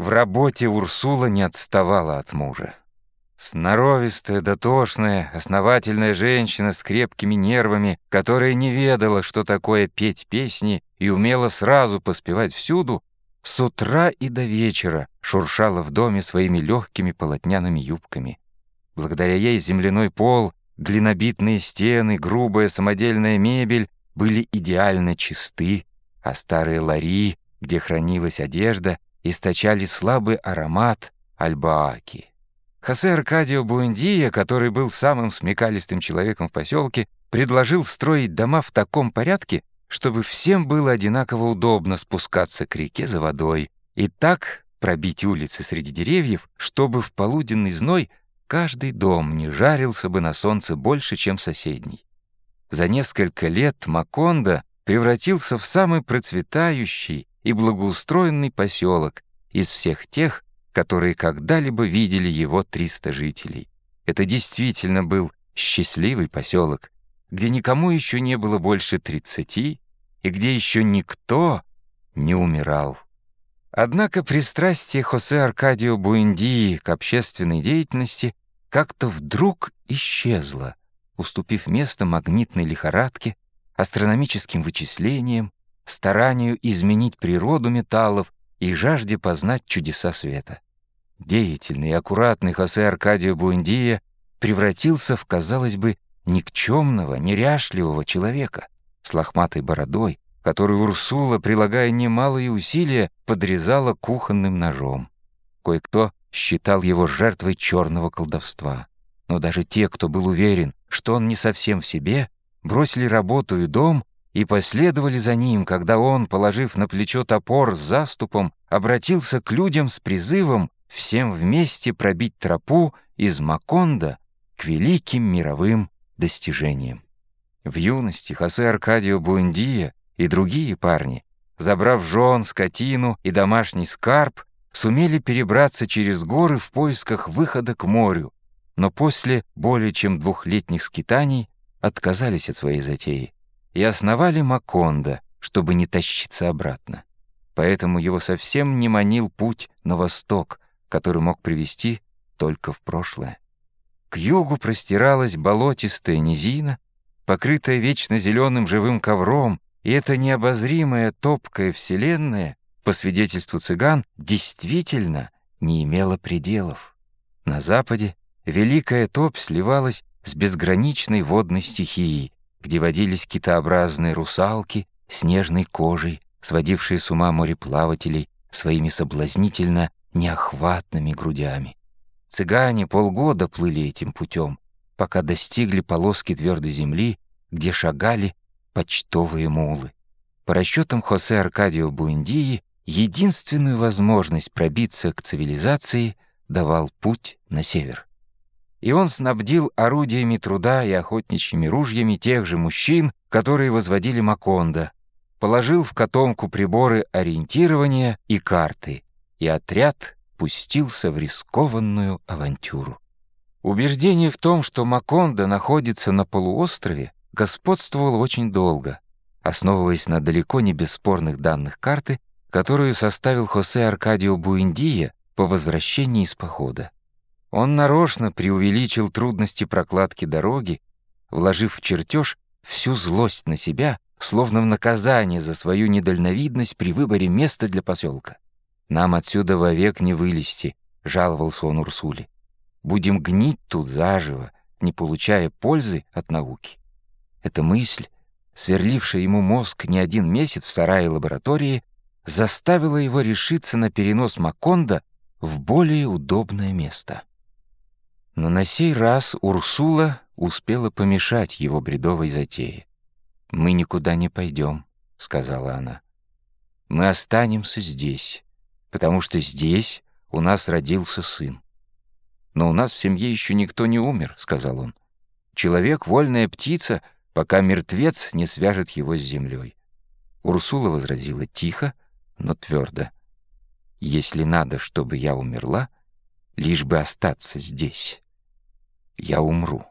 В работе Урсула не отставала от мужа. Сноровистая, дотошная, основательная женщина с крепкими нервами, которая не ведала, что такое петь песни и умела сразу поспевать всюду, с утра и до вечера шуршала в доме своими легкими полотняными юбками. Благодаря ей земляной пол, глинобитные стены, грубая самодельная мебель были идеально чисты, а старые лари, где хранилась одежда, источали слабый аромат альбааки. Хосе Аркадио Буэндия, который был самым смекалистым человеком в поселке, предложил строить дома в таком порядке, чтобы всем было одинаково удобно спускаться к реке за водой и так пробить улицы среди деревьев, чтобы в полуденный зной каждый дом не жарился бы на солнце больше, чем соседний. За несколько лет Макондо превратился в самый процветающий и благоустроенный поселок из всех тех, которые когда-либо видели его 300 жителей. Это действительно был счастливый поселок, где никому еще не было больше 30 и где еще никто не умирал. Однако пристрастие Хосе Аркадио Буэндии к общественной деятельности как-то вдруг исчезло, уступив место магнитной лихорадке, астрономическим вычислениям, старанию изменить природу металлов и жажде познать чудеса света. Деятельный и аккуратный Хосе Аркадио Буэндия превратился в, казалось бы, никчемного, неряшливого человека с лохматой бородой, которую Урсула, прилагая немалые усилия, подрезала кухонным ножом. Кое-кто считал его жертвой черного колдовства. Но даже те, кто был уверен, что он не совсем в себе, бросили работу и дом и последовали за ним, когда он, положив на плечо топор с заступом, обратился к людям с призывом всем вместе пробить тропу из Маконда к великим мировым достижениям. В юности Хосе Аркадио Буэндия и другие парни, забрав жен, скотину и домашний скарб, сумели перебраться через горы в поисках выхода к морю, но после более чем двухлетних скитаний отказались от своей затеи и основали Макондо, чтобы не тащиться обратно. Поэтому его совсем не манил путь на восток, который мог привести только в прошлое. К югу простиралась болотистая низина, покрытая вечно зеленым живым ковром, и эта необозримая топкая вселенная, по свидетельству цыган, действительно не имела пределов. На западе великая топь сливалась с безграничной водной стихией, где водились китообразные русалки с нежной кожей, сводившие с ума мореплавателей своими соблазнительно неохватными грудями. Цыгане полгода плыли этим путем, пока достигли полоски твердой земли, где шагали почтовые мулы. По расчетам Хосе Аркадио Буэндии, единственную возможность пробиться к цивилизации давал путь на север и он снабдил орудиями труда и охотничьими ружьями тех же мужчин, которые возводили Макондо, положил в котомку приборы ориентирования и карты, и отряд пустился в рискованную авантюру. Убеждение в том, что Макондо находится на полуострове, господствовало очень долго, основываясь на далеко не бесспорных данных карты, которую составил Хосе Аркадио Буэндия по возвращении из похода. Он нарочно преувеличил трудности прокладки дороги, вложив в чертеж всю злость на себя, словно в наказание за свою недальновидность при выборе места для поселка. «Нам отсюда вовек не вылезти», — жаловался он Урсуле. «Будем гнить тут заживо, не получая пользы от науки». Эта мысль, сверлившая ему мозг не один месяц в сарае лаборатории, заставила его решиться на перенос Маконда в более удобное место. Но на сей раз Урсула успела помешать его бредовой затее. «Мы никуда не пойдем», — сказала она. «Мы останемся здесь, потому что здесь у нас родился сын». «Но у нас в семье еще никто не умер», — сказал он. «Человек — вольная птица, пока мертвец не свяжет его с землей». Урсула возразила тихо, но твердо. «Если надо, чтобы я умерла, лишь бы остаться здесь» я умру.